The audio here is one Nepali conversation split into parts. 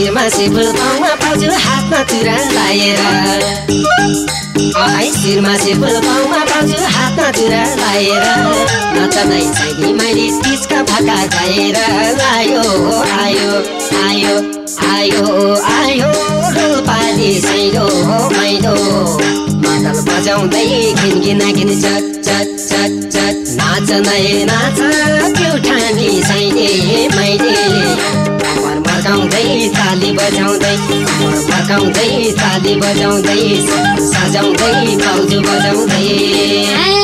सिपुल पाउमा पाउँछु हातमा चुरा लाएर शिरमा पाउमा पाउँछु हातमा चुरा लाएर नचनै छैन मैले तिजका भाका गाएर। आयो आयो आयो आयो आयो रोपाली सैलो मैलो मादल बजाउँदै घिनघिना घिन चट चट चट चट। नाच नै नाच मैले कम्मर मर्काउँदै बजाउँदै मर्काउँदै ताली बजाउँदै सजाउँदै पाउजु बजाउँदै।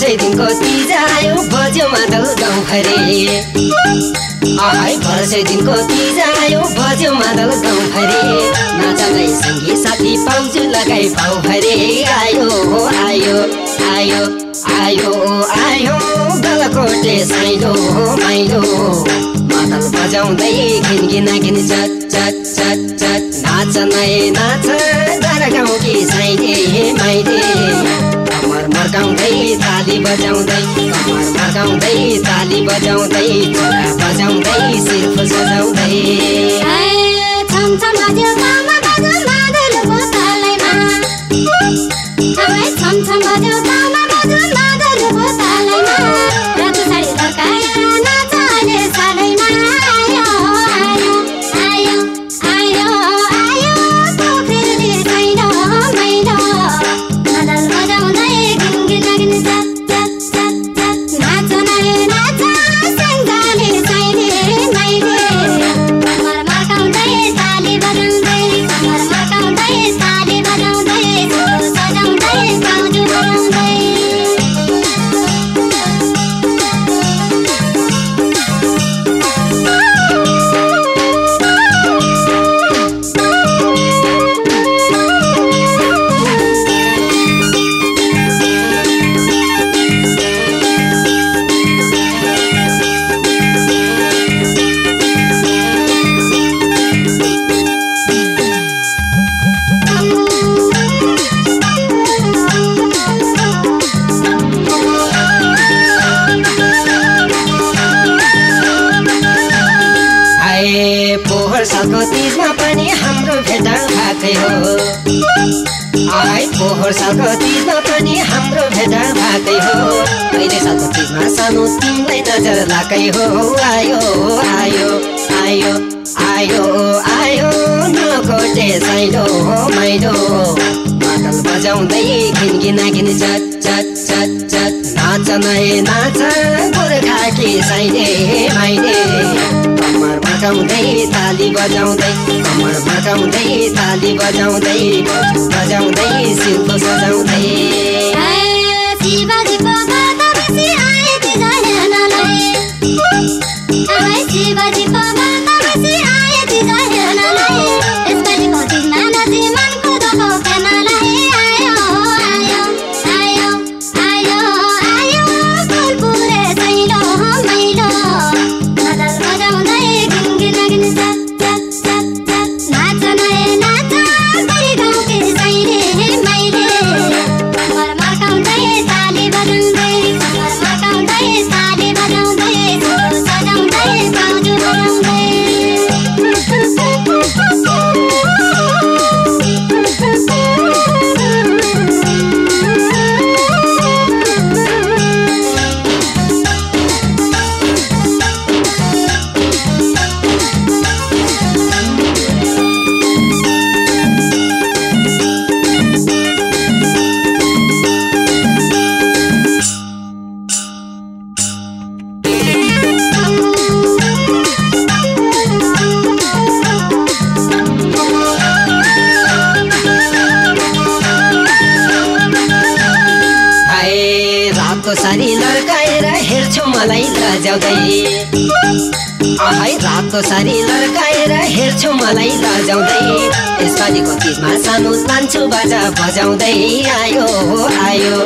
वर्षैदिनको तिज आयो बज्यो मादल गाउँभरि है वर्षैदिनको तिज आयो बज्यो मादल गाउँभरि नाचनै सङ्गी साथी पाउँछु लगाई पाउभरि आयो आयो आयो आयो आयो गलकोटे साइलो माइलो मादल बजाउँदै घिनघिना घिन चट चट चट चट। नाच नै नाच घर गाउँकी साइले माइले मर्काउँदै ताली बजाउँदै कमर ताली बजाउँदै बजाउँदै सिर्फ सजाउँदै। छम सालको तिजमा पनि हाम्रो भेट भएकै हो आए पोहोर सालको तिजमा पनि हाम्रो भेट भएकै हो सालको तिजमा सानो तिमीलाई नजर लाकै हो आयो आयो आयो आयो आयो नकोटे साइलो माइलो मादल बजाउँदै घिनघिना घिन चट चट चट चट नाच नै नाच माइले कम्मर बजाउँदै ताली बजाउँदै कम्मर बजाउँदै ताली बजाउँदै बजाउँदै सजाउँदै। लजाउँदै ahai रातो सारी लड्काएर हेर्छु मलाई लजाउँदै। यसपालिको तिजमा सानो लान्छु बाजा बजाउँदै। आयो आयो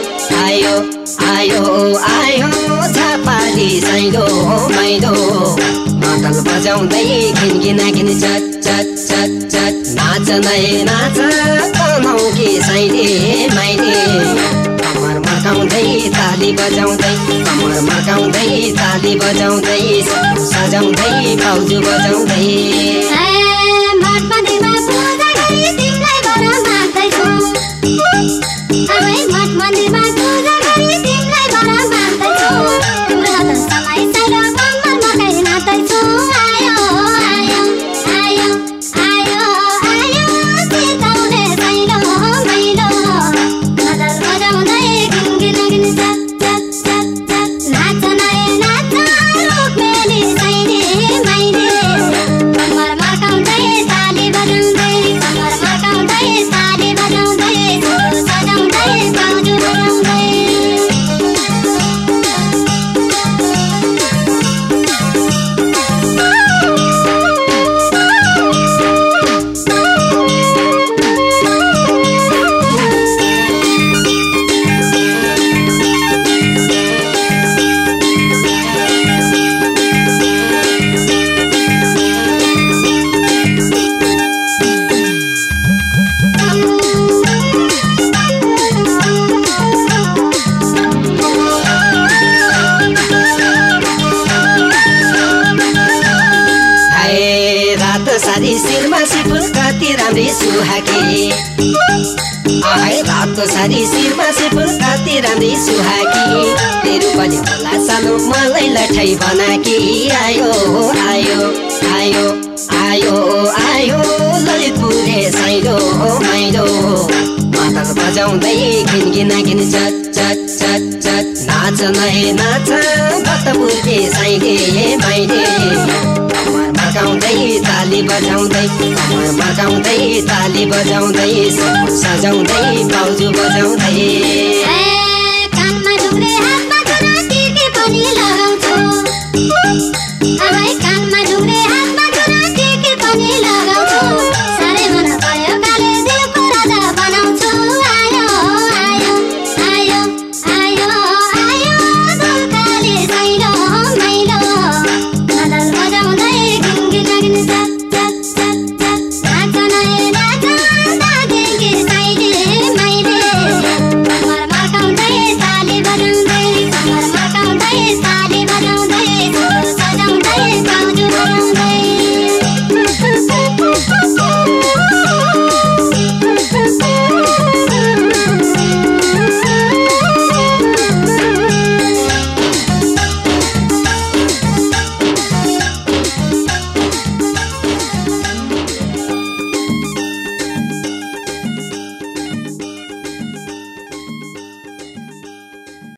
आयो आयो आयो झापाली साइलो माइलो मादल बजाउँदै घिनघिना घिन चट चट चट चट। नाच नै नाच कमाउ कि साइले माइले ताली बजाउँदै कमर मर्काउँदै ताली बजाउँदै सजाउँदै भाउजू बजाउँदै। सारी शिरमा सिफुल कति राम्री सुहाकी तेरो पनि होला सानो मलाई लठाइ बनाकी। आयो आयो आयो आयो आयो ललितपुरे साइलो माइलो मादल बजाउँदै घिनघिना घिन चट चट चट चट नाच नै नाच भक्तपुरले साइले ताली बजाउँदै मचाउँदै ताली बजाउँदै सजाउँदै बाउजू बजाउँदै।